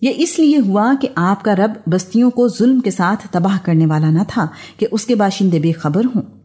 یہ اس لیے ہوا کہ آپ کا رب بستیوں کو ظلم کے ساتھ تباہ کرنے والا نہ تھا کہ اس کے باشندے بے خبر ہوں۔